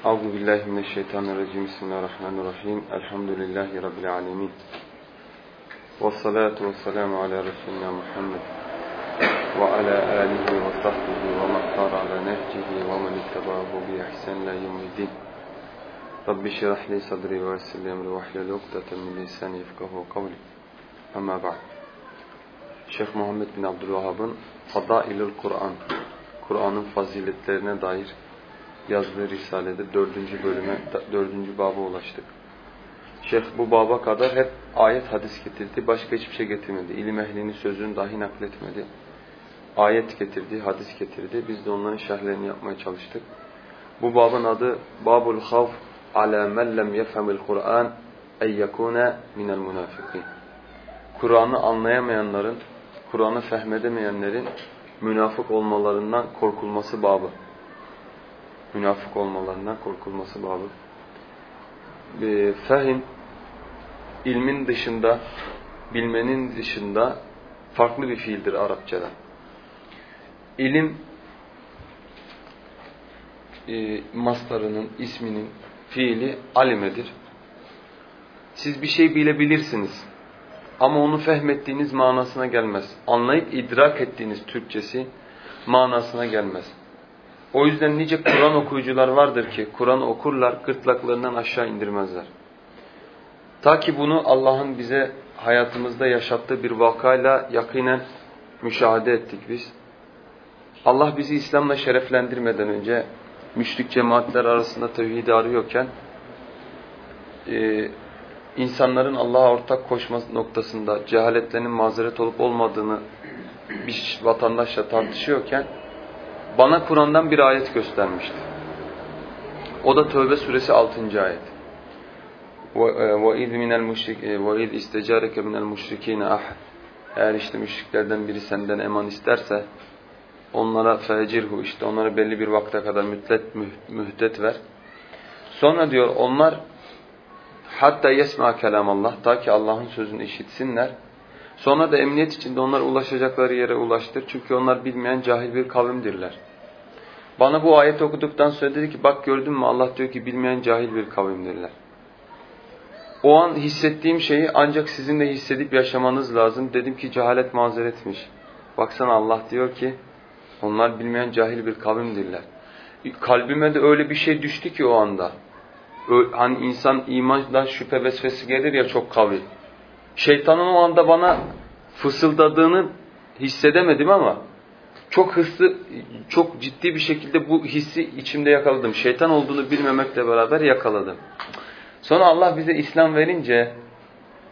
أعوذ بالله من الشيطان الرجيم. بسم الله الرحمن الرحيم. الحمد لله رب العالمين. والصلاة والسلام على رسولنا محمد وعلى آله وصحبه ومن صار على نهجه ومن اتبعه بإحسان لا يوم الدين. رب اشرح لي صدري ويسر لي أمري واحلل عقدة من لساني يفقهوا قولي. أما بعد. Şeyh Muhammed bin Abdülvahhab'ın Fadailül Kur'an, Kur'an'ın faziletlerine dair yazdığı risalede dördüncü bölüme, dördüncü baba ulaştık. Şeyh bu baba kadar hep ayet hadis getirdi, başka hiçbir şey getirmedi. İlim ehlinin sözünü dahi nakletmedi. Ayet getirdi, hadis getirdi. Biz de onların şerhlerini yapmaya çalıştık. Bu babın adı Babul Havf ala men lem yefhemil Kur'an ey yekune minel münafikin. Kur'an'ı anlayamayanların, Kur'an'ı fehmedemeyenlerin münafık olmalarından korkulması babı. Münafık olmalarından korkulması babı. E, fehim, ilmin dışında, bilmenin dışında farklı bir fiildir Arapçada. İlim, e, mastarının, isminin fiili alimedir. Siz bir şey bilebilirsiniz. Ama onu fehmettiğiniz manasına gelmez. Anlayıp idrak ettiğiniz Türkçesi manasına gelmez. O yüzden nice Kur'an okuyucular vardır ki Kur'an okurlar, gırtlaklarından aşağı indirmezler. Ta ki bunu Allah'ın bize hayatımızda yaşattığı bir vakayla yakinen müşahede ettik biz. Allah bizi İslam'la şereflendirmeden önce müşrik cemaatler arasında tevhidi arıyorken e, insanların Allah'a ortak koşması noktasında cehaletlerinin mazeret olup olmadığını bir vatandaşla tartışıyorken bana Kur'an'dan bir ayet göstermişti. O da Tövbe suresi 6. ayet. وَاِذْ مِنَ الْمُشْرِكِ وَاِذْ اِسْتَجَارَكَ مِنَ الْمُشْرِك۪ينَ اَحْ Eğer işte müşriklerden biri senden eman isterse onlara fecirhu işte onlara belli bir vakte kadar müddet, mühdet ver. Sonra diyor onlar hatta yesma Allah ta ki Allah'ın sözünü işitsinler. Sonra da emniyet içinde onlar ulaşacakları yere ulaştır. Çünkü onlar bilmeyen cahil bir kavimdirler. Bana bu ayet okuduktan sonra dedi ki bak gördün mü Allah diyor ki bilmeyen cahil bir kavimdirler. O an hissettiğim şeyi ancak sizin de hissedip yaşamanız lazım. Dedim ki cehalet mazeretmiş. Baksana Allah diyor ki onlar bilmeyen cahil bir kavimdirler. Kalbime de öyle bir şey düştü ki o anda. Hani insan imandan şüphe vesvesi gelir ya çok kavi. Şeytanın o anda bana fısıldadığını hissedemedim ama çok hızlı, çok ciddi bir şekilde bu hissi içimde yakaladım. Şeytan olduğunu bilmemekle beraber yakaladım. Sonra Allah bize İslam verince,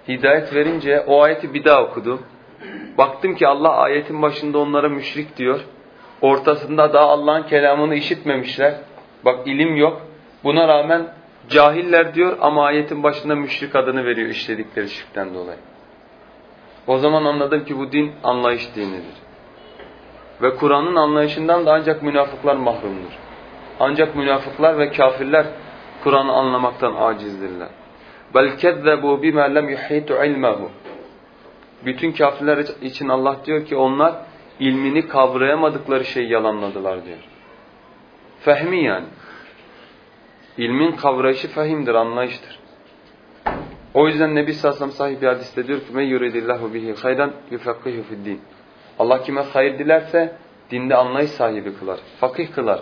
hidayet verince o ayeti bir daha okudum. Baktım ki Allah ayetin başında onlara müşrik diyor. Ortasında daha Allah'ın kelamını işitmemişler. Bak ilim yok. Buna rağmen cahiller diyor ama ayetin başında müşrik adını veriyor işledikleri şirkten dolayı. O zaman anladım ki bu din anlayış dinidir. Ve Kur'an'ın anlayışından da ancak münafıklar mahrumdur. Ancak münafıklar ve kafirler Kur'an'ı anlamaktan acizdirler. بَلْ كَذَّبُوا بِمَا لَمْ يُحِيتُ عِلْمَهُ Bütün kafirler için Allah diyor ki onlar ilmini kavrayamadıkları şeyi yalanladılar diyor. Fehmi yani. İlmin kavrayışı fehimdir, anlayıştır. O yüzden Nebi Sallallahu sahih bir hadiste diyor ki: "Men yuridillahu bihi hayran yufakkihu fi'd-din." Allah kime hayır dilerse dinde anlayış sahibi kılar, fakih kılar.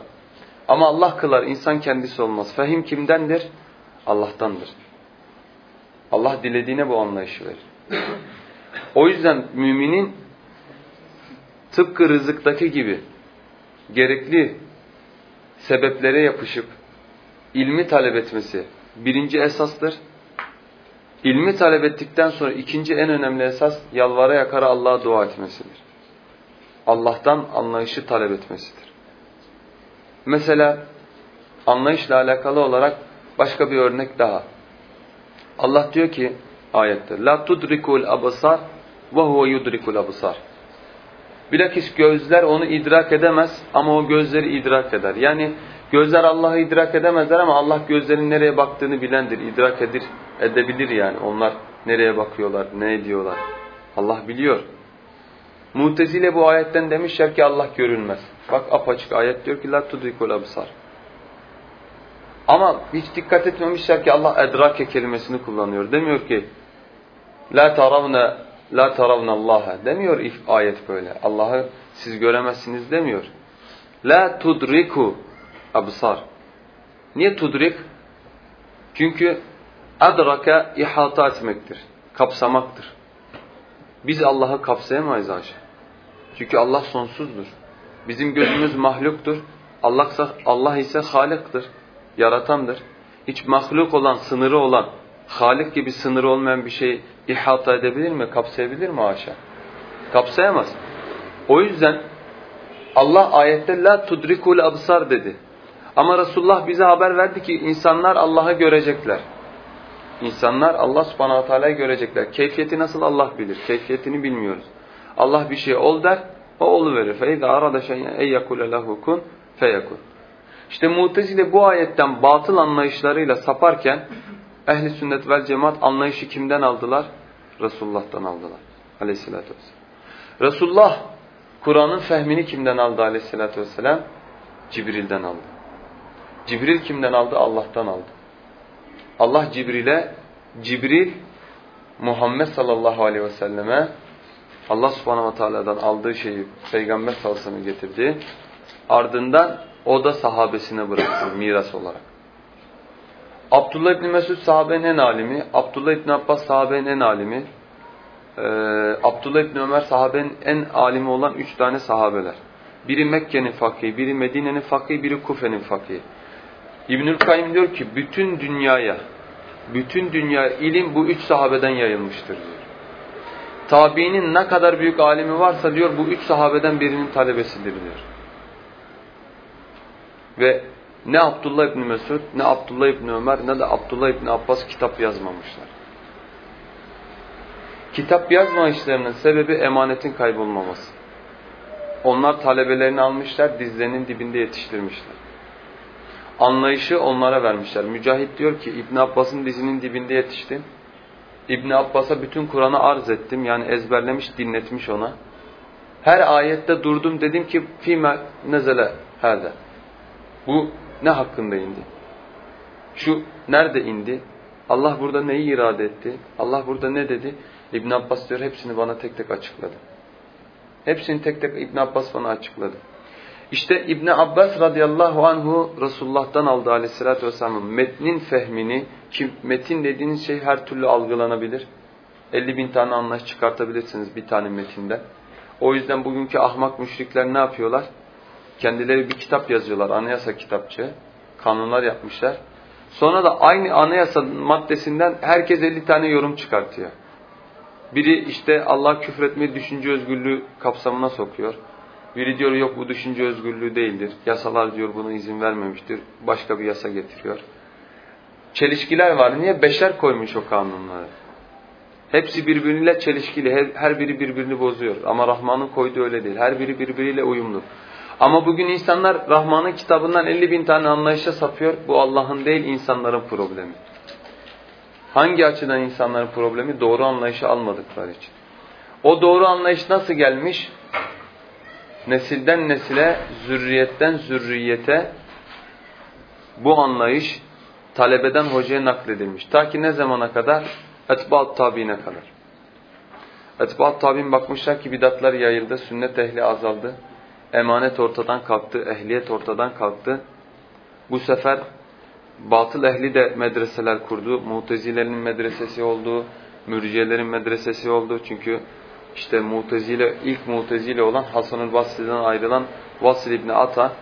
Ama Allah kılar, insan kendisi olmaz. Fehim kimdendir? Allah'tandır. Allah dilediğine bu anlayışı verir. O yüzden müminin tıpkı rızıktaki gibi gerekli sebeplere yapışıp ilmi talep etmesi birinci esastır. İlmi talep ettikten sonra ikinci en önemli esas yalvara yakara Allah'a dua etmesidir. Allah'tan anlayışı talep etmesidir. Mesela anlayışla alakalı olarak başka bir örnek daha. Allah diyor ki ayette la tudrikul absar ve huve yudrikul absar. Bilakis gözler onu idrak edemez ama o gözleri idrak eder. Yani gözler Allah'ı idrak edemezler ama Allah gözlerin nereye baktığını bilendir, idrak edir, edebilir yani. Onlar nereye bakıyorlar, ne ediyorlar. Allah biliyor. Mutezile bu ayetten demişler ki Allah görünmez. Bak apaçık ayet diyor ki la tudrikul absar. Ama hiç dikkat etmemişler ki Allah edrake kelimesini kullanıyor. Demiyor ki la taravne la taravne Allah'a demiyor ayet böyle. Allah'ı siz göremezsiniz demiyor. La tudriku absar. Niye tudrik? Çünkü adraka ihata etmektir. Kapsamaktır. Biz Allah'ı kapsayamayız haşa. Çünkü Allah sonsuzdur. Bizim gözümüz mahluktur. Allah, Allah ise haliktir. Yaratandır. Hiç mahluk olan, sınırı olan, halik gibi sınırı olmayan bir şey ihata edebilir mi? Kapsayabilir mi haşa? Kapsayamaz. O yüzden Allah ayette la tudrikul absar dedi. Ama Resulullah bize haber verdi ki insanlar Allah'ı görecekler. İnsanlar Allah subhanahu teala'yı görecekler. Keyfiyeti nasıl Allah bilir. Keyfiyetini bilmiyoruz. Allah bir şey ol der, o oluverir. فَاِذَا اَرَدَ شَيْءًا اَيْ يَكُلَ لَهُ كُنْ فَيَكُنْ İşte Mutezile bu ayetten batıl anlayışlarıyla saparken ehli sünnet vel cemaat anlayışı kimden aldılar? Resulullah'tan aldılar. Aleyhissalatü vesselam. Resulullah Kur'an'ın fehmini kimden aldı aleyhissalatü vesselam? Cibril'den aldı. Cibril kimden aldı? Allah'tan aldı. Allah Cibril'e, Cibril Muhammed sallallahu aleyhi ve selleme Allah subhanahu teala'dan aldığı şeyi Peygamber salsını getirdi. Ardından o da sahabesine bıraktı miras olarak. Abdullah İbni Mesud sahabenin en alimi, Abdullah İbni Abbas sahabenin en alimi, ee, Abdullah İbni Ömer sahabenin en alimi olan üç tane sahabeler. Biri Mekke'nin fakihi, biri Medine'nin fakihi, biri Kufe'nin fakihi. İbnül Kayyum diyor ki bütün dünyaya, bütün dünya ilim bu üç sahabeden yayılmıştır diyor. Tabiinin ne kadar büyük alimi varsa diyor bu üç sahabeden birinin talebesidir diyor. Ve ne Abdullah İbni Mesud, ne Abdullah İbni Ömer, ne de Abdullah İbni Abbas kitap yazmamışlar. Kitap yazma işlerinin sebebi emanetin kaybolmaması. Onlar talebelerini almışlar, dizlerinin dibinde yetiştirmişler. Anlayışı onlara vermişler. Mücahit diyor ki İbn Abbas'ın dizinin dibinde yetiştim. İbn Abbas'a bütün Kur'an'ı arz ettim. Yani ezberlemiş, dinletmiş ona. Her ayette durdum dedim ki fîme nezele herde. Bu ne hakkında indi? Şu nerede indi? Allah burada neyi irade etti? Allah burada ne dedi? İbn Abbas diyor hepsini bana tek tek açıkladı. Hepsini tek tek İbn Abbas bana açıkladı. İşte İbn Abbas radıyallahu anhu Resulullah'tan aldı aleyhissalatü vesselamın metnin fehmini ki metin dediğiniz şey her türlü algılanabilir. 50 bin tane anlayış çıkartabilirsiniz bir tane metinden. O yüzden bugünkü ahmak müşrikler ne yapıyorlar? Kendileri bir kitap yazıyorlar, anayasa kitapçı. Kanunlar yapmışlar. Sonra da aynı anayasa maddesinden herkes 50 tane yorum çıkartıyor. Biri işte Allah küfretmeyi düşünce özgürlüğü kapsamına sokuyor. Biri diyor yok bu düşünce özgürlüğü değildir. Yasalar diyor buna izin vermemiştir. Başka bir yasa getiriyor. Çelişkiler var. Niye? Beşer koymuş o kanunları. Hepsi birbiriyle çelişkili. Her biri birbirini bozuyor. Ama Rahman'ın koyduğu öyle değil. Her biri birbiriyle uyumlu. Ama bugün insanlar Rahman'ın kitabından 50 bin tane anlayışa sapıyor. Bu Allah'ın değil insanların problemi. Hangi açıdan insanların problemi? Doğru anlayışı almadıkları için. O doğru anlayış nasıl gelmiş? Nesilden nesile, zürriyetten zürriyete bu anlayış talebeden hocaya nakledilmiş. Ta ki ne zamana kadar? Etba'at tabiine kadar. Etba'at tabi'in bakmışlar ki bidatlar yayıldı, sünnet ehli azaldı. Emanet ortadan kalktı, ehliyet ortadan kalktı. Bu sefer batıl ehli de medreseler kurdu. Mutezilerin medresesi oldu, mürciyelerin medresesi oldu. Çünkü işte Mutezile, ilk Mutezile olan Hasan-ül Basri'den ayrılan Vasil İbni Ata,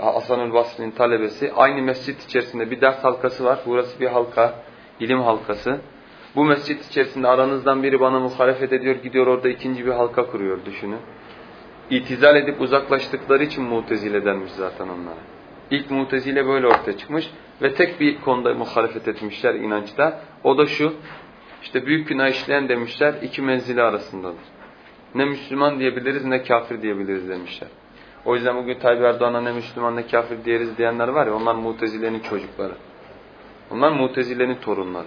Hasan-ül Basri'nin talebesi. Aynı mescit içerisinde bir ders halkası var. Burası bir halka, ilim halkası. Bu mescit içerisinde aranızdan biri bana muhalefet ediyor, gidiyor orada ikinci bir halka kuruyor düşünün. İtizal edip uzaklaştıkları için Mutezile denmiş zaten onlara. İlk Mutezile böyle ortaya çıkmış ve tek bir konuda muhalefet etmişler inançta. O da şu, işte büyük günah işleyen demişler iki menzili arasındadır. Ne Müslüman diyebiliriz ne kafir diyebiliriz demişler. O yüzden bugün Tayyip Erdoğan'a ne Müslüman ne kafir diyeriz diyenler var ya onlar Mutezile'nin çocukları. Onlar Mutezile'nin torunları.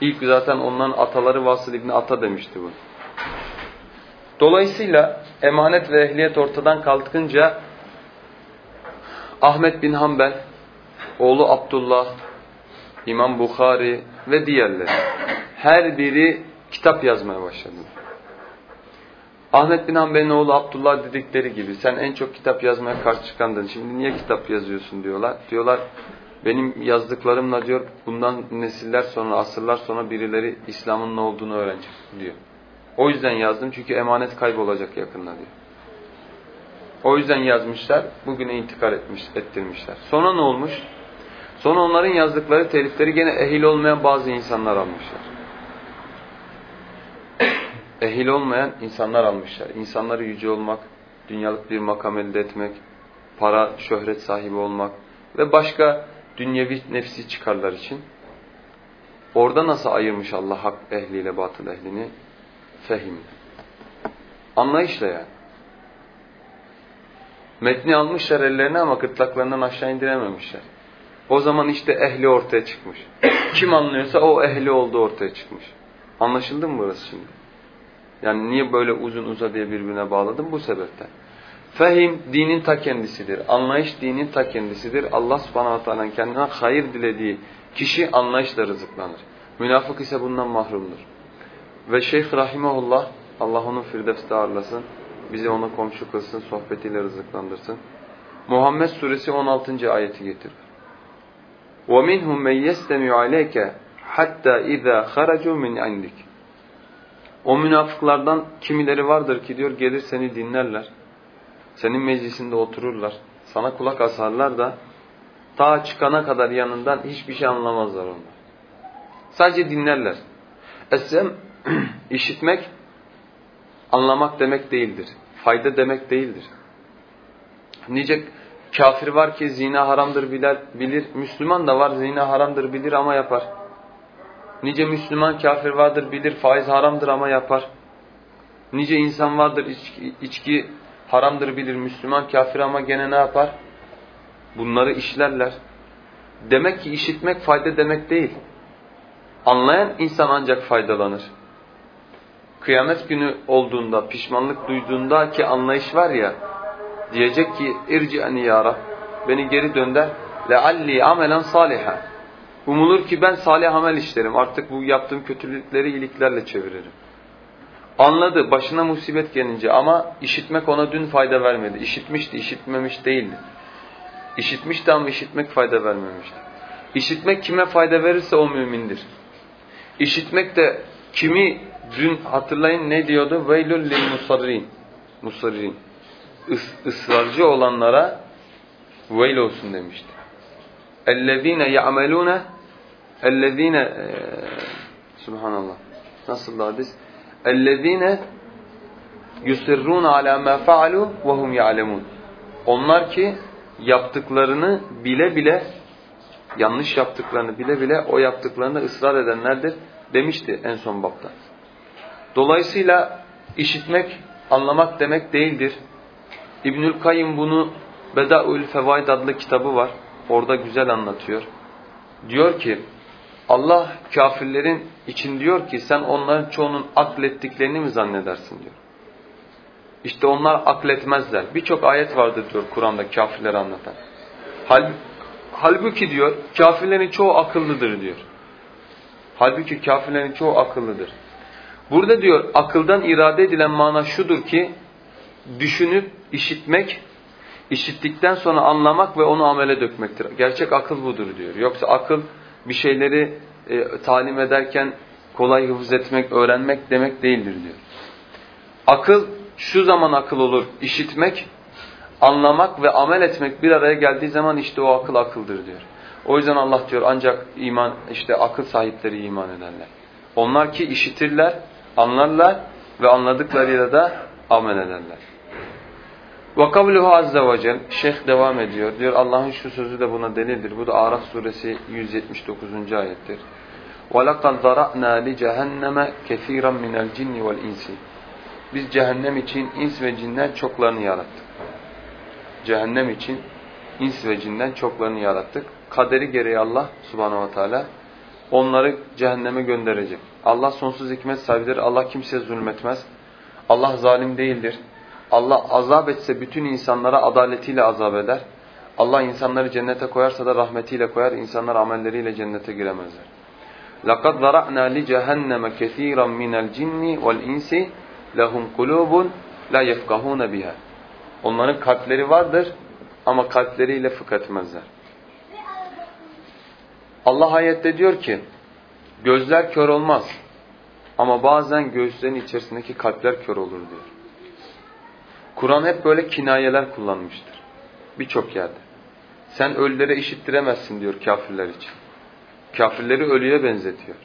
İlk zaten onların ataları Vasıl İbni Ata demişti bu. Dolayısıyla emanet ve ehliyet ortadan kalkınca Ahmet bin Hanbel, oğlu Abdullah, İmam Bukhari ve diğerleri. Her biri kitap yazmaya başladı. Ahmet bin Hanbel'in oğlu Abdullah dedikleri gibi sen en çok kitap yazmaya karşı çıkandın. Şimdi niye kitap yazıyorsun diyorlar. Diyorlar benim yazdıklarımla diyor bundan nesiller sonra, asırlar sonra birileri İslam'ın ne olduğunu öğrenecek diyor. O yüzden yazdım çünkü emanet kaybolacak yakında diyor. O yüzden yazmışlar, bugüne intikal etmiş, ettirmişler. Sonra ne olmuş? Sonra onların yazdıkları telifleri gene ehil olmayan bazı insanlar almışlar. ehil olmayan insanlar almışlar. İnsanları yüce olmak, dünyalık bir makam elde etmek, para, şöhret sahibi olmak ve başka dünyevi nefsi çıkarlar için. Orada nasıl ayırmış Allah hak ehliyle batıl ehlini? Fehim. Anlayışla yani. Metni almışlar ellerine ama gırtlaklarından aşağı indirememişler. O zaman işte ehli ortaya çıkmış. Kim anlıyorsa o ehli oldu ortaya çıkmış. Anlaşıldı mı burası şimdi? Yani niye böyle uzun uza diye birbirine bağladım? Bu sebepten. Fehim dinin ta kendisidir. Anlayış dinin ta kendisidir. Allah subhanahu teala'nın kendine hayır dilediği kişi anlayışla rızıklanır. Münafık ise bundan mahrumdur. Ve Şeyh Rahimahullah, Allah onun firdevste ağırlasın, bizi ona komşu kılsın, sohbetiyle rızıklandırsın. Muhammed suresi 16. ayeti getirir. وَمِنْهُمْ مَنْ يَسْتَمِعُ عَلَيْكَ حَتَّى اِذَا خَرَجُوا مِنْ عِنْدِكَ O münafıklardan kimileri vardır ki diyor gelir seni dinlerler. Senin meclisinde otururlar. Sana kulak asarlar da ta çıkana kadar yanından hiçbir şey anlamazlar onlar. Sadece dinlerler. Esem işitmek anlamak demek değildir. Fayda demek değildir. Nice kafir var ki zina haramdır bilir. Müslüman da var zina haramdır bilir ama yapar. Nice Müslüman kafir vardır bilir faiz haramdır ama yapar. Nice insan vardır içki, içki haramdır bilir Müslüman kafir ama gene ne yapar? Bunları işlerler. Demek ki işitmek fayda demek değil. Anlayan insan ancak faydalanır. Kıyamet günü olduğunda, pişmanlık duyduğunda ki anlayış var ya, diyecek ki irci'ni ya Rab, beni geri dönder, lealli amelen saliha. Umulur ki ben salih amel işlerim, artık bu yaptığım kötülükleri iyiliklerle çeviririm. Anladı başına musibet gelince ama işitmek ona dün fayda vermedi. İşitmişti, işitmemiş değildi. İşitmişti ama işitmek fayda vermemişti. İşitmek kime fayda verirse o mümindir. İşitmek de kimi dün hatırlayın ne diyordu? Veylül lil musarrin. Musarrin Is, ısrarcı olanlara veil olsun demişti. اَلَّذ۪ينَ يَعْمَلُونَ اَلَّذ۪ينَ Subhanallah. Nasıl hadis? اَلَّذ۪ينَ يُسِرُّونَ عَلَى مَا فَعَلُوا وَهُمْ يَعْلَمُونَ Onlar ki yaptıklarını bile bile yanlış yaptıklarını bile bile o yaptıklarında ısrar edenlerdir demişti en son bapta. Dolayısıyla işitmek, anlamak demek değildir. İbnül Kayyım bunu Bedaül Fevaid adlı kitabı var. Orada güzel anlatıyor. Diyor ki Allah kafirlerin için diyor ki sen onların çoğunun aklettiklerini mi zannedersin diyor. İşte onlar akletmezler. Birçok ayet vardır diyor Kur'an'da kafirleri anlatan. Hal, halbuki diyor kafirlerin çoğu akıllıdır diyor. Halbuki kafirlerin çoğu akıllıdır. Burada diyor akıldan irade edilen mana şudur ki düşünüp işitmek, işittikten sonra anlamak ve onu amele dökmektir. Gerçek akıl budur diyor. Yoksa akıl bir şeyleri e, talim ederken kolay hıfz etmek, öğrenmek demek değildir diyor. Akıl şu zaman akıl olur, işitmek, anlamak ve amel etmek bir araya geldiği zaman işte o akıl akıldır diyor. O yüzden Allah diyor ancak iman işte akıl sahipleri iman ederler. Onlar ki işitirler, anlarlar ve anladıklarıyla da amel ederler. Ve kavluhu azze ve cel Şeyh devam ediyor. Diyor Allah'ın şu sözü de buna delildir. Bu da Araf suresi 179. ayettir. وَلَقَدْ ذَرَأْنَا لِجَهَنَّمَ كَثِيرًا مِنَ الْجِنِّ وَالْاِنْسِ Biz cehennem için ins ve cinden çoklarını yarattık. Cehennem için ins ve cinden çoklarını yarattık. Kaderi gereği Allah subhanahu ve teala onları cehenneme gönderecek. Allah sonsuz hikmet sahibidir. Allah kimseye zulmetmez. Allah zalim değildir. Allah azap etse bütün insanlara adaletiyle azap eder. Allah insanları cennete koyarsa da rahmetiyle koyar, insanlar amelleriyle cennete giremezler. لَقَدْ ذَرَعْنَا لِجَهَنَّمَ كَثِيرًا مِنَ الْجِنِّ وَالْاِنْسِ لَهُمْ قُلُوبٌ لَا يَفْقَهُونَ بِهَا Onların kalpleri vardır ama kalpleriyle fıkh etmezler. Allah ayette diyor ki, gözler kör olmaz ama bazen göğüslerin içerisindeki kalpler kör olur diyor. Kur'an hep böyle kinayeler kullanmıştır. Birçok yerde. Sen ölülere işittiremezsin diyor kafirler için. Kafirleri ölüye benzetiyor.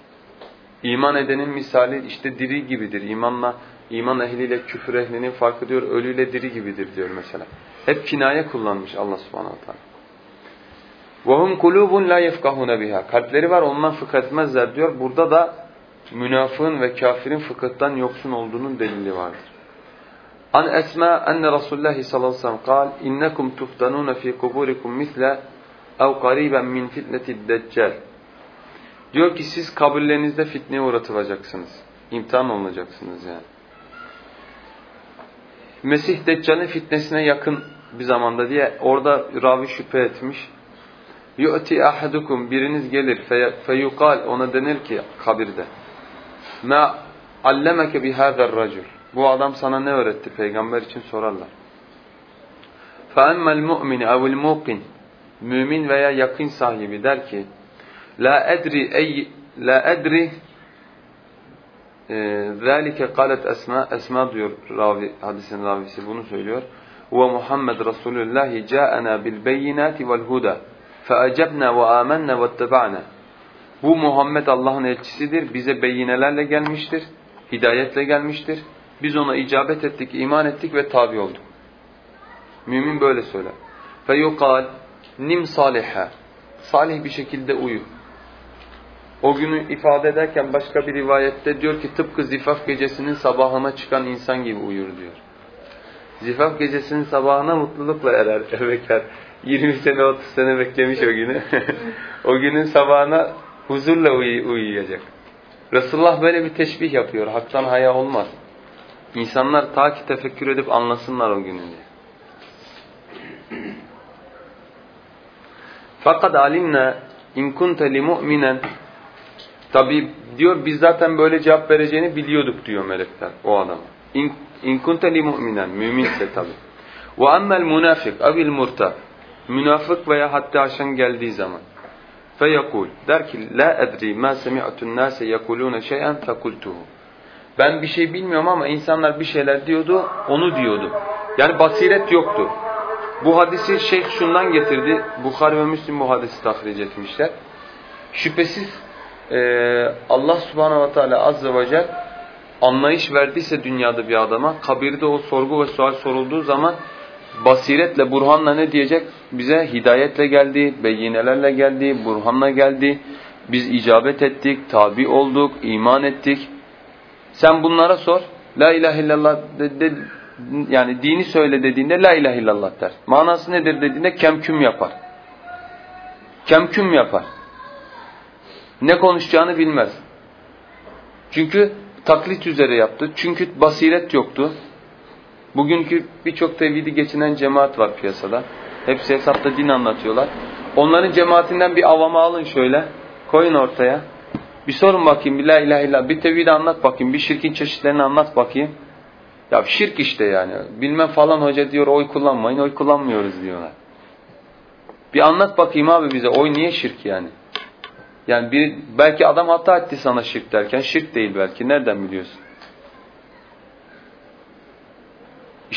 İman edenin misali işte diri gibidir. İmanla iman ehliyle küfür ehlinin farkı diyor ölüyle diri gibidir diyor mesela. Hep kinaye kullanmış Allah Subhanahu teala. وَهُمْ قُلُوبٌ لَا يَفْقَهُونَ biha. Kalpleri var ondan fıkh etmezler diyor. Burada da münafığın ve kafirin fıkıhtan yoksun olduğunun delili vardır. An Esma enne Resulullah sallallahu aleyhi ve sellem kal innekum tuftanun fi kuburikum misle ev qariben min fitnetid deccal. Diyor ki siz kabirlerinizde fitneye uğratılacaksınız. İmtihan olunacaksınız yani. Mesih Deccal'in fitnesine yakın bir zamanda diye orada ravi şüphe etmiş. Yu'ti ahadukum biriniz gelir feyukal ona denir ki kabirde Ma allemeke bihâzer racul. Bu adam sana ne öğretti? Peygamber için sorarlar. فَاَمَّا الْمُؤْمِنِ اَوِ الْمُوقِنِ Mümin veya yakın sahibi der ki La edri ey la edri zalike kalet esma esma diyor ravi hadisin ravisi bunu söylüyor. Ve Muhammed Resulullah ca'ana bil beyinati vel huda fe'acebna ve amennâ vetteba'na. bu Muhammed Allah'ın elçisidir. Bize beyinelerle gelmiştir. Hidayetle gelmiştir. Biz ona icabet ettik, iman ettik ve tabi olduk. Mümin böyle söyler. Feyukal nim saliha. Salih bir şekilde uyu. O günü ifade ederken başka bir rivayette diyor ki tıpkı zifaf gecesinin sabahına çıkan insan gibi uyur diyor. Zifaf gecesinin sabahına mutlulukla erer, bekler. 20 sene 30 sene beklemiş o günü. o günün sabahına huzurla uy uyuyacak. Resulullah böyle bir teşbih yapıyor. Haktan haya olmaz. İnsanlar ta ki tefekkür edip anlasınlar o günü diye. Fakat alimna in kunte li mu'minen Tabi diyor biz zaten böyle cevap vereceğini biliyorduk diyor melekler o adama. İn, in kunte li mu'minen müminse tabi. Ve emmel münafik evil murtab münafık veya hatta aşan geldiği zaman feyekul der ki la edri ma semi'tun nase yekulune şey'en fekultuhu ben bir şey bilmiyorum ama insanlar bir şeyler diyordu onu diyordu. Yani basiret yoktu. Bu hadisi şeyh şundan getirdi. Bukhari ve Müslim bu hadisi tahric etmişler. Şüphesiz e, Allah subhanahu ve teala azze ve celle anlayış verdiyse dünyada bir adama kabirde o sorgu ve sual sorulduğu zaman basiretle, burhanla ne diyecek? Bize hidayetle geldi, beyinelerle geldi, burhanla geldi. Biz icabet ettik, tabi olduk, iman ettik. Sen bunlara sor. La ilahe illallah de, de, yani dini söyle dediğinde la ilahe illallah der. Manası nedir dediğinde kemküm yapar. Kemküm yapar. Ne konuşacağını bilmez. Çünkü taklit üzere yaptı. Çünkü basiret yoktu. Bugünkü birçok tevhidi geçinen cemaat var piyasada. Hepsi hesapta din anlatıyorlar. Onların cemaatinden bir avama alın şöyle. Koyun ortaya. Bir sorun bakayım. Bir la ilahe illallah. Bir tevhidi anlat bakayım. Bir şirkin çeşitlerini anlat bakayım. Ya şirk işte yani. Bilmem falan hoca diyor oy kullanmayın. Oy kullanmıyoruz diyorlar. Bir anlat bakayım abi bize. Oy niye şirk yani? Yani bir, belki adam hata etti sana şirk derken şirk değil belki. Nereden biliyorsun?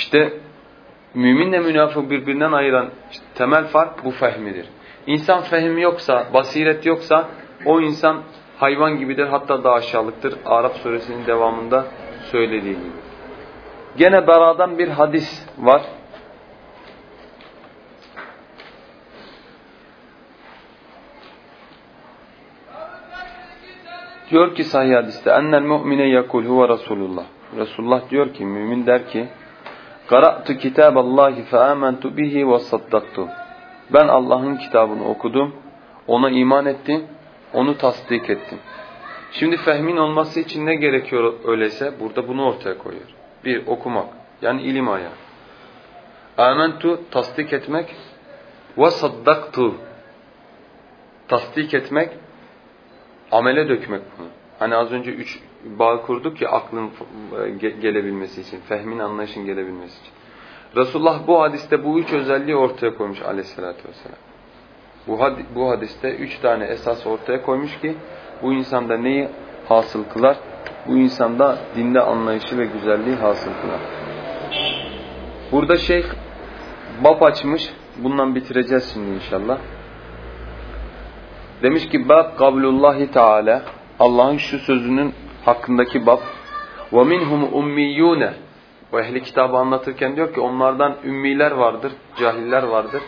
İşte müminle münafık birbirinden ayıran işte temel fark bu fehmidir. İnsan fehim yoksa, basiret yoksa o insan hayvan gibidir hatta daha aşağılıktır. Arap suresinin devamında söylediği gibi. Gene Bera'dan bir hadis var. Diyor ki sahih hadiste ennel mu'mine yekul huve Resulullah. Resulullah diyor ki mümin der ki Qara'tu kitaballahi fe amentu bihi ve. Ben Allah'ın kitabını okudum, ona iman ettim, onu tasdik ettim. Şimdi fehmin olması için ne gerekiyor öyleyse? Burada bunu ortaya koyuyor. Bir, okumak. Yani ilim ayağı. Amentu tasdik etmek, Ve. Tasdik etmek, amele dökmek bunu. Hani az önce üç bağ kurduk ya aklın gelebilmesi için, fehmin anlayışın gelebilmesi için. Resulullah bu hadiste bu üç özelliği ortaya koymuş aleyhissalatü vesselam. Bu, had bu hadiste üç tane esas ortaya koymuş ki bu insanda neyi hasıl kılar? Bu insanda dinde anlayışı ve güzelliği hasıl kılar. Burada şeyh bab açmış. Bundan bitireceğiz şimdi inşallah. Demiş ki bab kavlullahi teala Allah'ın şu sözünün hakkındaki bab minhum ummiyune bu ehli kitabı anlatırken diyor ki onlardan ümmiler vardır, cahiller vardır.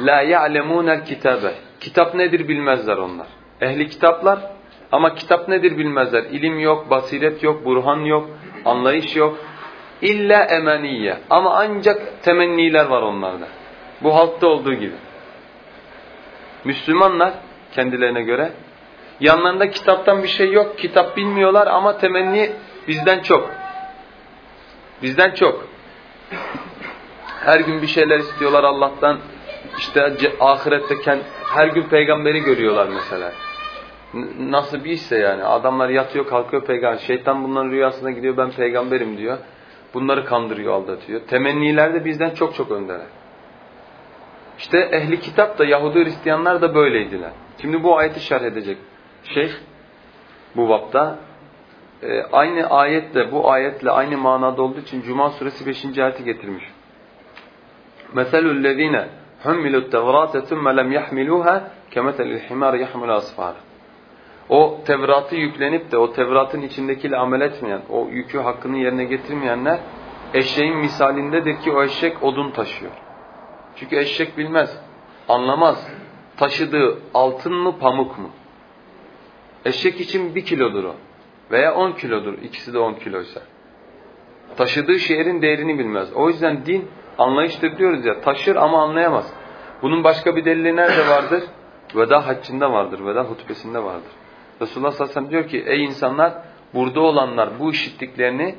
La ya'lemunel kitabe. Kitap nedir bilmezler onlar. Ehli kitaplar ama kitap nedir bilmezler. İlim yok, basiret yok, burhan yok, anlayış yok. İlla emaniye. Ama ancak temenniler var onlarda. Bu halkta olduğu gibi. Müslümanlar kendilerine göre yanlarında kitaptan bir şey yok. Kitap bilmiyorlar ama temenni bizden çok. Bizden çok. Her gün bir şeyler istiyorlar Allah'tan. İşte ahirette her gün peygamberi görüyorlar mesela. Nasıl bir işse yani. Adamlar yatıyor kalkıyor peygamber. Şeytan bunların rüyasına gidiyor ben peygamberim diyor. Bunları kandırıyor aldatıyor. Temenniler de bizden çok çok öndeler. İşte ehli kitap da Yahudi Hristiyanlar da böyleydiler. Şimdi bu ayeti şerh edecek. Şeyh bu vapta e, aynı ayetle bu ayetle aynı manada olduğu için Cuma suresi 5. ayeti getirmiş. Meselü'llezine hummilut tevrate thumme lem yahmiluha kemeselil himar yahmil asfar. O Tevrat'ı yüklenip de o Tevrat'ın içindekiyle amel etmeyen, o yükü hakkını yerine getirmeyenler eşeğin misalindedir ki o eşek odun taşıyor. Çünkü eşek bilmez, anlamaz. Taşıdığı altın mı pamuk mu? Eşek için bir kilodur o. Veya on kilodur. İkisi de on kiloysa. Taşıdığı şehrin değerini bilmez. O yüzden din anlayıştır diyoruz ya. Taşır ama anlayamaz. Bunun başka bir delili nerede vardır? Veda haccında vardır. Veda hutbesinde vardır. Resulullah sallallahu aleyhi ve sellem diyor ki ey insanlar burada olanlar bu işittiklerini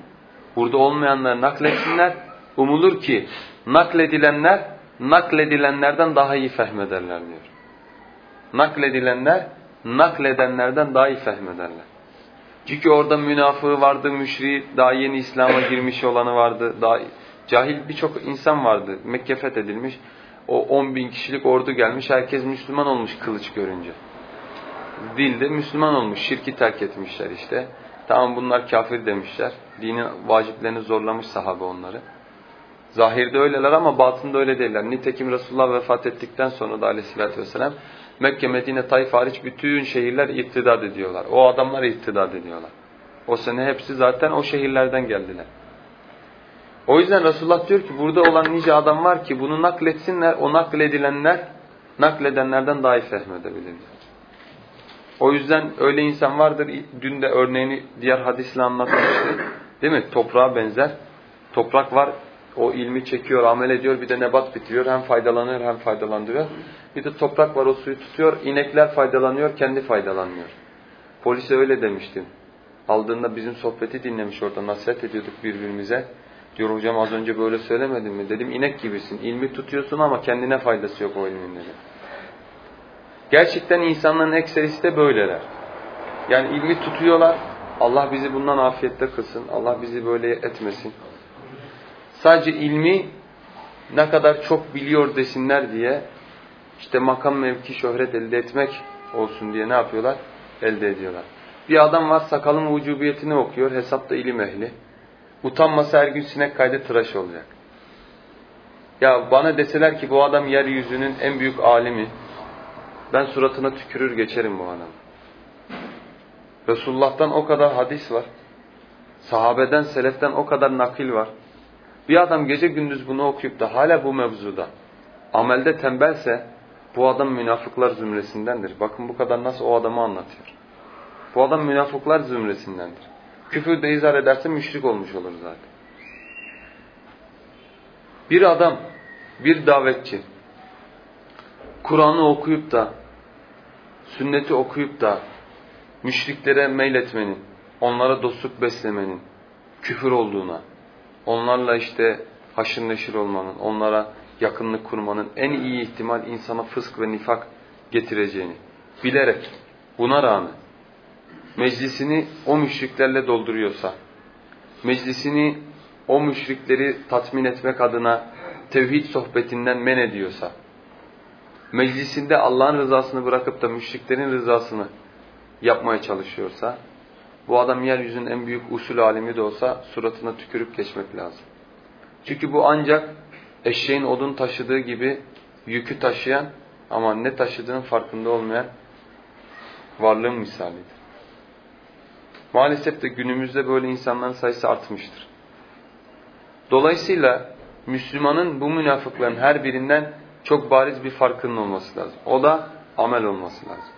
burada olmayanlara nakletsinler. Umulur ki nakledilenler nakledilenlerden daha iyi fehmederler diyor. Nakledilenler nakledenlerden daha iyi fehmederler. Çünkü orada münafığı vardı, müşri, daha yeni İslam'a girmiş olanı vardı, daha cahil birçok insan vardı. Mekke fethedilmiş, o 10 bin kişilik ordu gelmiş, herkes Müslüman olmuş kılıç görünce. Dilde Müslüman olmuş, şirki terk etmişler işte. Tamam bunlar kafir demişler, dinin vaciplerini zorlamış sahabe onları. Zahirde öyleler ama batında öyle değiller. Nitekim Resulullah vefat ettikten sonra da aleyhissalatü vesselam Mekke, Medine, Taif hariç bütün şehirler iktidad ediyorlar. O adamlar iktidad ediyorlar. O sene hepsi zaten o şehirlerden geldiler. O yüzden Resulullah diyor ki burada olan nice adam var ki bunu nakletsinler, o nakledilenler nakledenlerden daha iyi fehmedebilirler. O yüzden öyle insan vardır, dün de örneğini diğer hadisle anlatmıştı. Değil mi? Toprağa benzer. Toprak var, o ilmi çekiyor, amel ediyor, bir de nebat bitiriyor. Hem faydalanıyor hem faydalandırıyor. Bir de toprak var, o suyu tutuyor. İnekler faydalanıyor, kendi faydalanmıyor. Polise öyle demiştim. Aldığında bizim sohbeti dinlemiş orada, nasihat ediyorduk birbirimize. Diyor hocam az önce böyle söylemedim mi? Dedim inek gibisin. İlmi tutuyorsun ama kendine faydası yok o ilmin dedim. Gerçekten insanların ekserisi de böyleler. Yani ilmi tutuyorlar. Allah bizi bundan afiyette kılsın. Allah bizi böyle etmesin. Sadece ilmi ne kadar çok biliyor desinler diye işte makam mevki şöhret elde etmek olsun diye ne yapıyorlar? Elde ediyorlar. Bir adam var sakalın vücubiyetini okuyor. Hesapta ilim ehli. Utanmasa her gün sinek kaydı tıraş olacak. Ya bana deseler ki bu adam yeryüzünün en büyük alimi. Ben suratına tükürür geçerim bu adamı. Resulullah'tan o kadar hadis var. Sahabeden, seleften o kadar nakil var. Bir adam gece gündüz bunu okuyup da hala bu mevzuda amelde tembelse bu adam münafıklar zümresindendir. Bakın bu kadar nasıl o adamı anlatıyor. Bu adam münafıklar zümresindendir. Küfür de izah ederse müşrik olmuş olur zaten. Bir adam, bir davetçi Kur'an'ı okuyup da sünneti okuyup da müşriklere meyletmenin, onlara dostluk beslemenin küfür olduğuna, onlarla işte haşır neşir olmanın, onlara yakınlık kurmanın en iyi ihtimal insana fısk ve nifak getireceğini bilerek buna rağmen meclisini o müşriklerle dolduruyorsa, meclisini o müşrikleri tatmin etmek adına tevhid sohbetinden men ediyorsa, meclisinde Allah'ın rızasını bırakıp da müşriklerin rızasını yapmaya çalışıyorsa, bu adam yeryüzünün en büyük usul alimi de olsa suratına tükürüp geçmek lazım. Çünkü bu ancak eşeğin odun taşıdığı gibi yükü taşıyan ama ne taşıdığının farkında olmayan varlığın misalidir. Maalesef de günümüzde böyle insanların sayısı artmıştır. Dolayısıyla Müslümanın bu münafıkların her birinden çok bariz bir farkının olması lazım. O da amel olması lazım.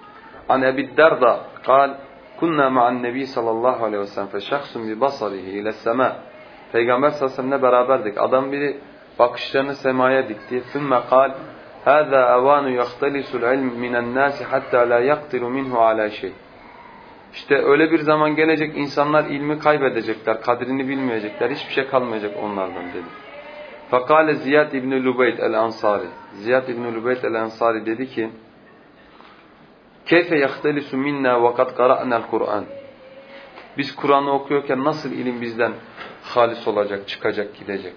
An Ebi Derda kal kunna ma'an nebi sallallahu aleyhi ve sellem fe şahsun bi basarihi ile sema Peygamber sallallahu aleyhi ve sellemle beraberdik. Adam biri bakışlarını semaya dikti. ثُمَّ قال هَذَا اَوَانُ يَخْتَلِسُ الْعِلْمِ مِنَ النَّاسِ حَتَّى لَا يَقْتِرُ مِنْهُ عَلَى شَيْءٍ İşte öyle bir zaman gelecek insanlar ilmi kaybedecekler, kadrini bilmeyecekler, hiçbir şey kalmayacak onlardan dedi. Fakale Ziyad İbn Lubeyt el-Ansari. Ziyad İbn Lubeyt el-Ansari dedi ki: Keyfe yahtelisu minna ve kad qara'na'l Kur'an. Biz Kur'an'ı okuyorken nasıl ilim bizden halis olacak, çıkacak, gidecek,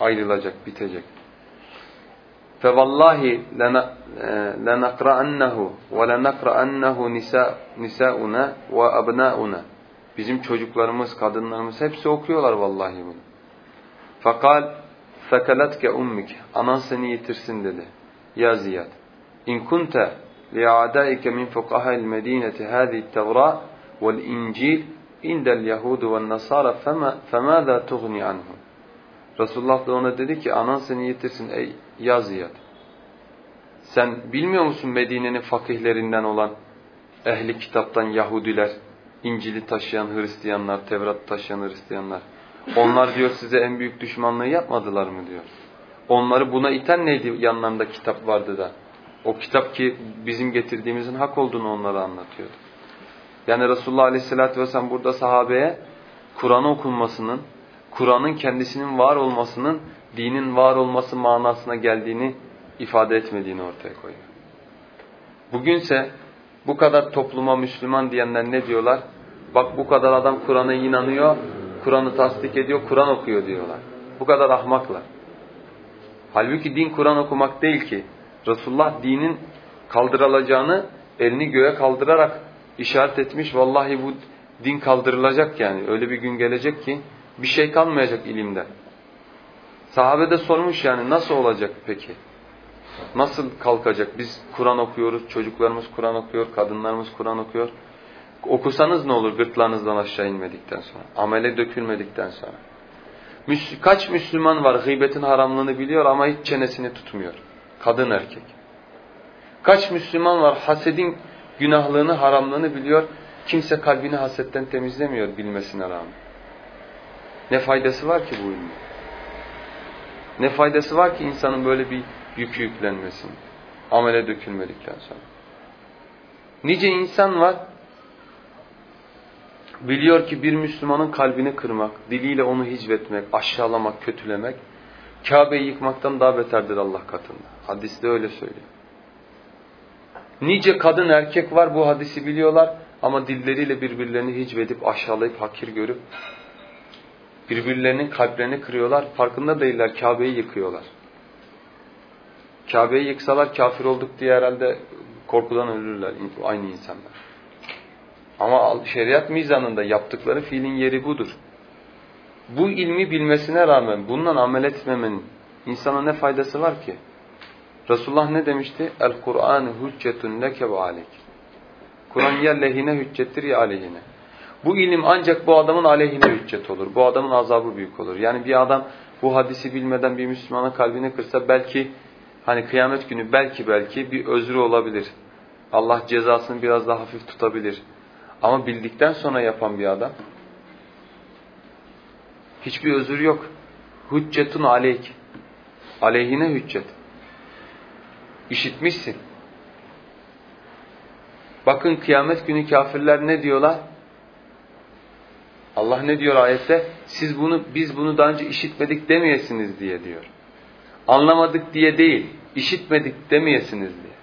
ayrılacak, bitecek. Fe vallahi lenakra'annehu ve lenakra'annehu nisauna ve abnauna. Bizim çocuklarımız, kadınlarımız hepsi okuyorlar vallahi bunu. Fakal fekeletke ummik. Anan seni yitirsin dedi. Ya Ziyad. İn kunte min fuqaha'il medineti hâzihi tevra vel incil indel yahudu ve nasara femâzâ tuğni anhum. Resulullah da ona dedi ki anan seni yitirsin ey ya Ziyad. Sen bilmiyor musun Medine'nin fakihlerinden olan ehli kitaptan Yahudiler, İncil'i taşıyan Hristiyanlar, Tevrat taşıyan Hristiyanlar. Onlar diyor size en büyük düşmanlığı yapmadılar mı diyor. Onları buna iten neydi yanlarında kitap vardı da. O kitap ki bizim getirdiğimizin hak olduğunu onlara anlatıyordu. Yani Resulullah Aleyhisselatü Vesselam burada sahabeye Kur'an okunmasının, Kur'an'ın kendisinin var olmasının dinin var olması manasına geldiğini ifade etmediğini ortaya koyuyor. Bugünse bu kadar topluma Müslüman diyenler ne diyorlar? Bak bu kadar adam Kur'an'a inanıyor, Kur'an'ı tasdik ediyor, Kur'an okuyor diyorlar. Bu kadar ahmaklar. Halbuki din Kur'an okumak değil ki. Resulullah dinin kaldırılacağını elini göğe kaldırarak işaret etmiş. Vallahi bu din kaldırılacak yani. Öyle bir gün gelecek ki bir şey kalmayacak ilimden. Sahabe de sormuş yani nasıl olacak peki? Nasıl kalkacak? Biz Kur'an okuyoruz, çocuklarımız Kur'an okuyor, kadınlarımız Kur'an okuyor. Okusanız ne olur gırtlağınızdan aşağı inmedikten sonra, amele dökülmedikten sonra. Kaç Müslüman var gıybetin haramlığını biliyor ama hiç çenesini tutmuyor. Kadın erkek. Kaç Müslüman var hasedin günahlığını, haramlığını biliyor. Kimse kalbini hasetten temizlemiyor bilmesine rağmen. Ne faydası var ki bu ilmin? Ne faydası var ki insanın böyle bir yükü yüklenmesin? Amele dökülmedikten sonra. Nice insan var, biliyor ki bir Müslümanın kalbini kırmak, diliyle onu hicvetmek, aşağılamak, kötülemek, Kabe'yi yıkmaktan daha beterdir Allah katında. Hadiste öyle söylüyor. Nice kadın erkek var bu hadisi biliyorlar ama dilleriyle birbirlerini hicvedip aşağılayıp hakir görüp birbirlerinin kalplerini kırıyorlar. Farkında değiller Kabe'yi yıkıyorlar. Kabe'yi yıksalar kafir olduk diye herhalde korkudan ölürler aynı insanlar. Ama şeriat mizanında yaptıkları fiilin yeri budur. Bu ilmi bilmesine rağmen bundan amel etmemenin insana ne faydası var ki? Resulullah ne demişti? El Kur'an hüccetun leke ve aleyk. Kur'an ya lehine hüccettir ya aleyhine. Bu ilim ancak bu adamın aleyhine hüccet olur. Bu adamın azabı büyük olur. Yani bir adam bu hadisi bilmeden bir Müslümanın kalbini kırsa belki hani kıyamet günü belki belki bir özrü olabilir. Allah cezasını biraz daha hafif tutabilir. Ama bildikten sonra yapan bir adam hiçbir özür yok. Hüccetun aleyk. Aleyhine hüccet. İşitmişsin. Bakın kıyamet günü kafirler ne diyorlar? Allah ne diyor ayette? Siz bunu biz bunu daha önce işitmedik demeyesiniz diye diyor. Anlamadık diye değil, işitmedik demeyesiniz diye.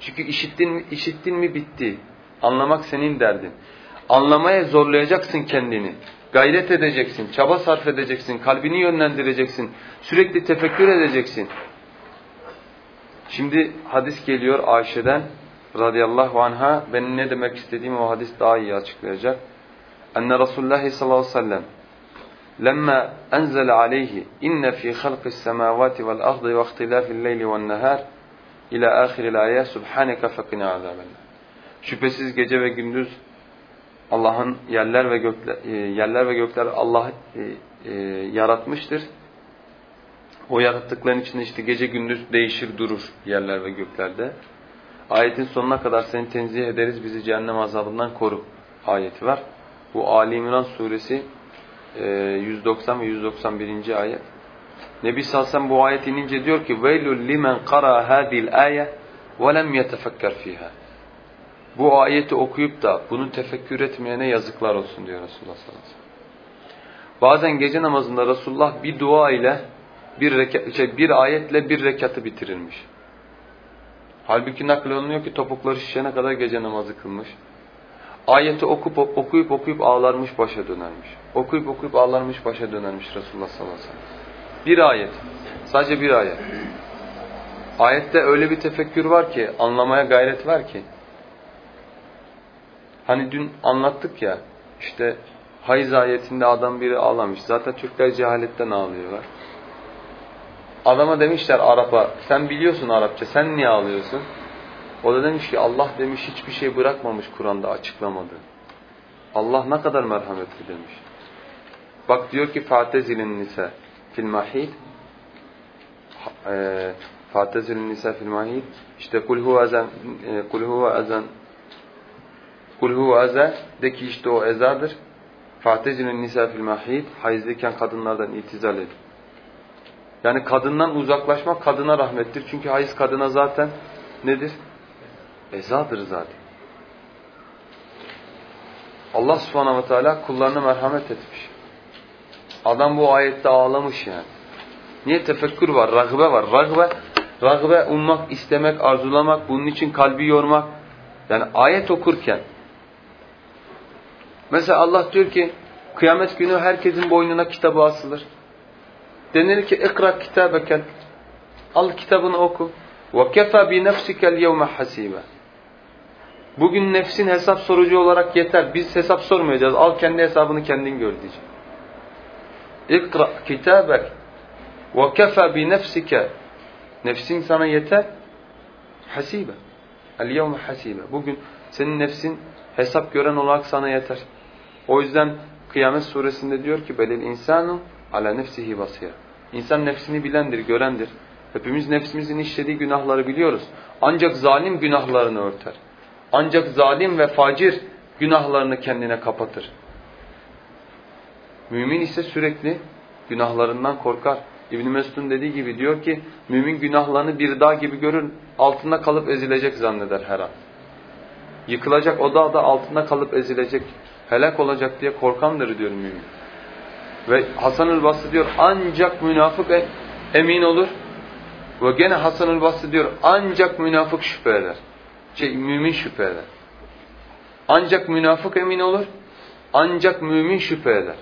Çünkü işittin işittin mi bitti. Anlamak senin derdin. Anlamaya zorlayacaksın kendini. Gayret edeceksin, çaba sarf edeceksin, kalbini yönlendireceksin, sürekli tefekkür edeceksin. Şimdi hadis geliyor Ayşe'den radıyallahu anha benim ne demek istediğimi o hadis daha iyi açıklayacak. Enne Resulullah sallallahu aleyhi ve sellem inne fi halqis semavati vel ardı ve ihtilafil leyli ven nehar ila ahiril ayet subhaneke fekina azabennar. Şüphesiz gece ve gündüz Allah'ın yerler ve gökler, e, yerler ve gökler Allah e, e, yaratmıştır. O yarattıkların içinde işte gece gündüz değişir durur yerler ve göklerde. Ayetin sonuna kadar seni tenzih ederiz, bizi cehennem azabından koru ayeti var. Bu Ali İmran suresi 190 ve 191. ayet. Nebi Salsam bu ayet inince diyor ki وَيْلُ limen قَرَى هَذِي الْآيَةِ وَلَمْ يَتَفَكَّرْ فِيهَا bu ayeti okuyup da bunu tefekkür etmeyene yazıklar olsun diyor Resulullah sallallahu aleyhi ve sellem. Bazen gece namazında Resulullah bir dua ile bir, şey, bir ayetle bir rekatı bitirilmiş. Halbuki naklolunuyor ki topukları şişene kadar gece namazı kılmış. Ayeti okup okuyup okuyup ağlarmış başa dönermiş. Okuyup okuyup ağlarmış başa dönermiş Resulullah sallallahu aleyhi ve sellem. Bir ayet. Sadece bir ayet. Ayette öyle bir tefekkür var ki, anlamaya gayret var ki. Hani dün anlattık ya, işte hayız ayetinde adam biri ağlamış. Zaten Türkler cehaletten ağlıyorlar. Adama demişler Arap'a, sen biliyorsun Arapça, sen niye ağlıyorsun? O da demiş ki Allah demiş hiçbir şey bırakmamış Kur'an'da açıklamadı. Allah ne kadar merhametli demiş. Bak diyor ki Fatezilin nise fil mahid e, Fatezilin nise fil işte kul huve ezen e, kul huve ezen kul huve eze de ki işte o ezadır. Fatezilin nise fil mahid hayızdayken kadınlardan itizal edin. Yani kadından uzaklaşmak kadına rahmettir. Çünkü hayız kadına zaten nedir? Ezadır zaten. Allah subhanahu ve teala kullarına merhamet etmiş. Adam bu ayette ağlamış yani. Niye? Tefekkür var, rağbe var. Rağbe, rağbe ummak, istemek, arzulamak, bunun için kalbi yormak. Yani ayet okurken. Mesela Allah diyor ki, kıyamet günü herkesin boynuna kitabı asılır. Denir ki, ikra kitabeken. Al kitabını oku. وَكَفَى بِنَفْسِكَ الْيَوْمَ حَسِيبًا Bugün nefsin hesap sorucu olarak yeter. Biz hesap sormayacağız. Al kendi hesabını kendin gör diyecek. İkra kitabek ve kefa bi nefsike Nefsin sana yeter. Hasibe. El yevme hasibe. Bugün senin nefsin hesap gören olarak sana yeter. O yüzden Kıyamet suresinde diyor ki belil insanu ala nefsihi basira. İnsan nefsini bilendir, görendir. Hepimiz nefsimizin işlediği günahları biliyoruz. Ancak zalim günahlarını örter. Ancak zalim ve facir günahlarını kendine kapatır. Mümin ise sürekli günahlarından korkar. İbn Mesud'un dediği gibi diyor ki mümin günahlarını bir dağ gibi görür, altında kalıp ezilecek zanneder her an. Yıkılacak o dağda altında kalıp ezilecek, helak olacak diye korkandır diyor mümin. Ve Hasan-ül Basri diyor ancak münafık e, emin olur. Ve gene Hasan-ül Basri diyor ancak münafık şüphe eder. Şey, mümin şüphe eder. Ancak münafık emin olur. Ancak mümin şüphe eder.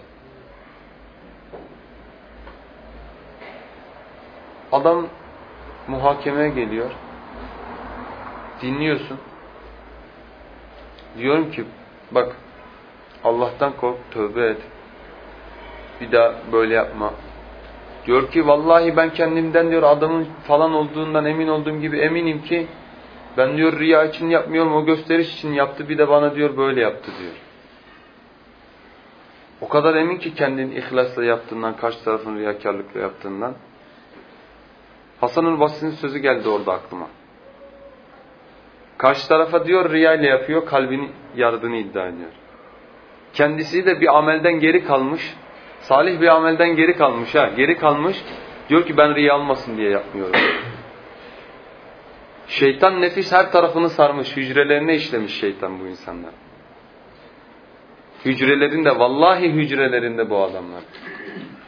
Adam muhakemeye geliyor. Dinliyorsun. Diyorum ki bak Allah'tan kork, tövbe et. Bir daha böyle yapma. Diyor ki vallahi ben kendimden diyor adamın falan olduğundan emin olduğum gibi eminim ki ben diyor riya için yapmıyorum o gösteriş için yaptı bir de bana diyor böyle yaptı diyor. O kadar emin ki kendini ihlasla yaptığından, karşı tarafın riyakarlıkla yaptığından. Hasan'ın Basri'nin sözü geldi orada aklıma. Karşı tarafa diyor riya yapıyor, kalbini yaradığını iddia ediyor. Kendisi de bir amelden geri kalmış, salih bir amelden geri kalmış ha, geri kalmış. Diyor ki ben riya almasın diye yapmıyorum. Şeytan nefis her tarafını sarmış, hücrelerine işlemiş şeytan bu insanlar. Hücrelerinde, vallahi hücrelerinde bu adamlar.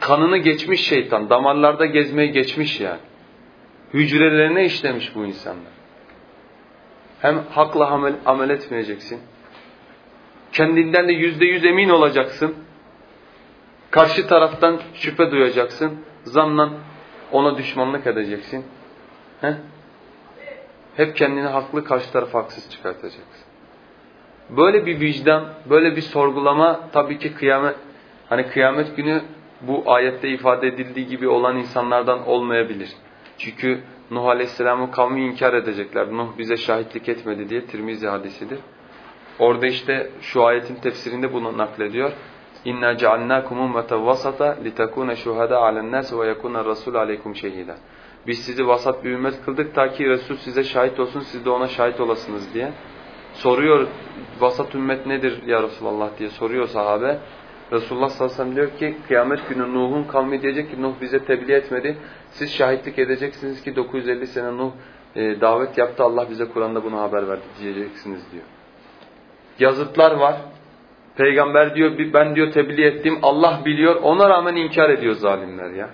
Kanını geçmiş şeytan. Damarlarda gezmeyi geçmiş yani. Hücrelerine işlemiş bu insanlar. Hem hakla amel, amel etmeyeceksin. Kendinden de yüzde yüz emin olacaksın. Karşı taraftan şüphe duyacaksın. Zanla ona düşmanlık edeceksin. He? Hep kendini haklı, karşı tarafı haksız çıkartacaksın. Böyle bir vicdan, böyle bir sorgulama tabii ki kıyamet hani kıyamet günü bu ayette ifade edildiği gibi olan insanlardan olmayabilir. Çünkü Nuh Aleyhisselam'ın kavmi inkar edecekler. Nuh bize şahitlik etmedi diye Tirmizi hadisidir. Orada işte şu ayetin tefsirinde bunu naklediyor. İnna cealnakum ummeten vasata litakuna şuhada alen nas ve yekuna rasul aleykum şehida. Biz sizi vasat bir ümmet kıldık ta ki Resul size şahit olsun, siz de ona şahit olasınız diye. Soruyor, vasat ümmet nedir ya Resulallah diye soruyor sahabe. Resulullah sallallahu aleyhi ve sellem diyor ki kıyamet günü Nuh'un kavmi diyecek ki Nuh bize tebliğ etmedi. Siz şahitlik edeceksiniz ki 950 sene Nuh e, davet yaptı. Allah bize Kur'an'da bunu haber verdi diyeceksiniz diyor. Yazıtlar var. Peygamber diyor ben diyor tebliğ ettim. Allah biliyor. Ona rağmen inkar ediyor zalimler ya.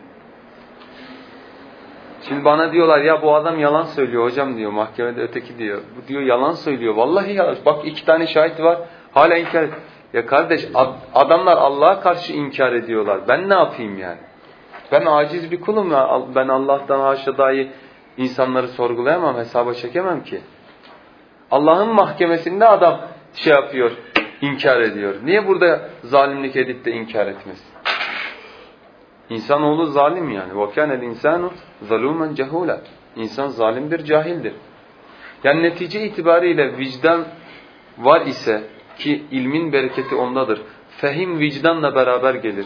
Şimdi bana diyorlar ya bu adam yalan söylüyor hocam diyor mahkemede öteki diyor. Bu diyor yalan söylüyor. Vallahi yalan. Bak iki tane şahit var. Hala inkar Ya kardeş adamlar Allah'a karşı inkar ediyorlar. Ben ne yapayım yani? Ben aciz bir kulum ya. Ben Allah'tan haşa dahi insanları sorgulayamam, hesaba çekemem ki. Allah'ın mahkemesinde adam şey yapıyor, inkar ediyor. Niye burada zalimlik edip de inkar etmesin? İnsanoğlu zalim yani. وَكَانَ الْاِنْسَانُ ظَلُومًا جَهُولًا İnsan zalimdir, cahildir. Yani netice itibariyle vicdan var ise ki ilmin bereketi ondadır. Fehim vicdanla beraber gelir.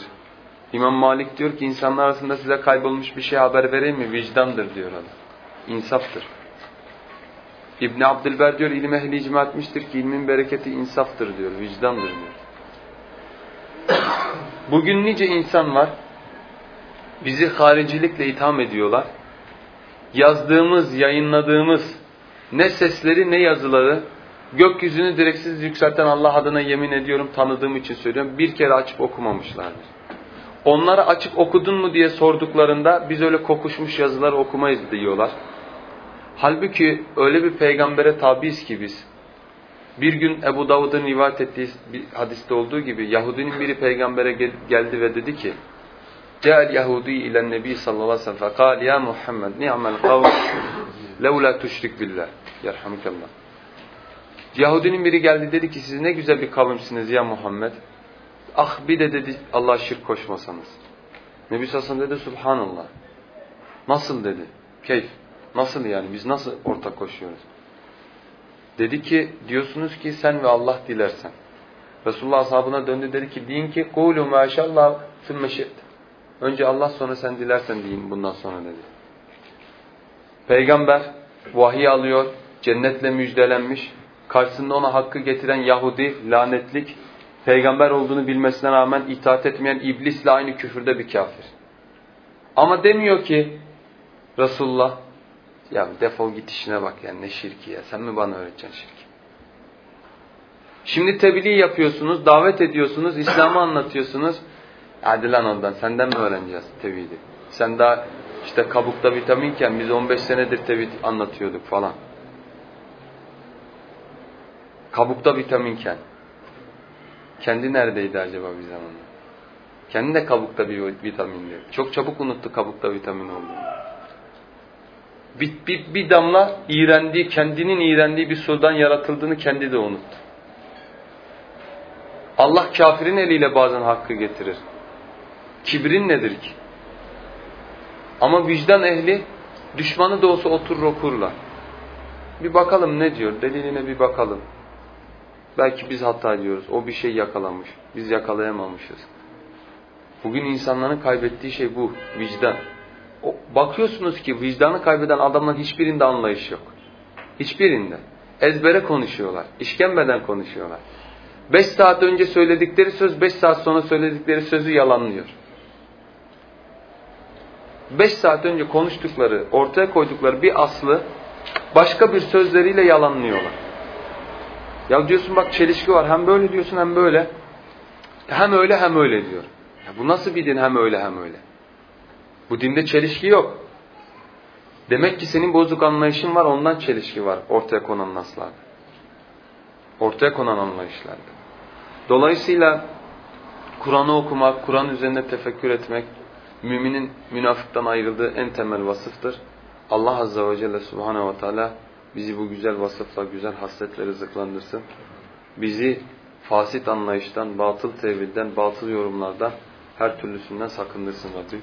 İmam Malik diyor ki insanlar arasında size kaybolmuş bir şey haber vereyim mi? Vicdandır diyor adam. İnsaftır. İbn Abdülber diyor ilim ehli icma etmiştir ki ilmin bereketi insaftır diyor, vicdandır diyor. Bugün nice insan var bizi haricilikle itham ediyorlar. Yazdığımız, yayınladığımız ne sesleri ne yazıları gökyüzünü direksiz yükselten Allah adına yemin ediyorum tanıdığım için söylüyorum bir kere açıp okumamışlardır. Onlara açıp okudun mu diye sorduklarında biz öyle kokuşmuş yazıları okumayız diyorlar. Halbuki öyle bir peygambere tabiiz ki biz. Bir gün Ebu Davud'un rivayet ettiği bir hadiste olduğu gibi Yahudinin biri peygambere gel geldi ve dedi ki Câel Yahudi ile Nebi sallallahu aleyhi ve sellem ya Muhammed ni'mel kavm levla tuşrik billah yerhamikallah. Yahudinin biri geldi dedi ki siz ne güzel bir kavimsiniz ya Muhammed. Ah bir de dedi Allah şirk koşmasanız. Nebi sallallahu aleyhi ve sellem dedi subhanallah. Nasıl dedi? Keyif. Nasıl yani biz nasıl ortak koşuyoruz? Dedi ki diyorsunuz ki sen ve Allah dilersen. Resulullah ashabına döndü dedi ki deyin ki kulu maşallah sümme şi't. Önce Allah sonra sen dilersen deyin bundan sonra dedi. Peygamber vahiy alıyor, cennetle müjdelenmiş. Karşısında ona hakkı getiren Yahudi, lanetlik, peygamber olduğunu bilmesine rağmen itaat etmeyen iblisle aynı küfürde bir kafir. Ama demiyor ki Resulullah ya defol git işine bak yani ne şirki ya sen mi bana öğreteceksin şirki? Şimdi tebliğ yapıyorsunuz, davet ediyorsunuz, İslam'ı anlatıyorsunuz. Hadi lan ondan senden mi öğreneceğiz tevhidi? Sen daha işte kabukta vitaminken biz 15 senedir tevhid anlatıyorduk falan. Kabukta vitaminken. Kendi neredeydi acaba bir zamanlar? Kendi de kabukta bir vitamindi. Çok çabuk unuttu kabukta vitamin olduğunu. Bir, bir, bir damla iğrendiği, kendinin iğrendiği bir sudan yaratıldığını kendi de unuttu. Allah kafirin eliyle bazen hakkı getirir. Kibrin nedir ki? Ama vicdan ehli düşmanı da olsa oturur okurlar. Bir bakalım ne diyor, deliline bir bakalım. Belki biz hata ediyoruz, o bir şey yakalamış, biz yakalayamamışız. Bugün insanların kaybettiği şey bu, vicdan. Bakıyorsunuz ki vicdanı kaybeden adamların hiçbirinde anlayış yok. Hiçbirinde. Ezbere konuşuyorlar, işkembeden konuşuyorlar. Beş saat önce söyledikleri söz, beş saat sonra söyledikleri sözü yalanlıyor. Beş saat önce konuştukları, ortaya koydukları bir aslı başka bir sözleriyle yalanlıyorlar. Ya diyorsun bak çelişki var. Hem böyle diyorsun hem böyle. Hem öyle hem öyle diyor. Ya bu nasıl bir din hem öyle hem öyle? Bu dinde çelişki yok. Demek ki senin bozuk anlayışın var ondan çelişki var ortaya konan naslarda. Ortaya konan anlayışlarda. Dolayısıyla Kur'an'ı okumak, Kur'an üzerinde tefekkür etmek, müminin münafıktan ayrıldığı en temel vasıftır. Allah Azze ve Celle Subhanahu ve Teala bizi bu güzel vasıfla, güzel hasletle rızıklandırsın. Bizi fasit anlayıştan, batıl tevilden, batıl yorumlardan, her türlüsünden sakındırsın Rabbim.